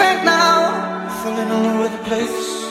I'm now. Falling all over the place.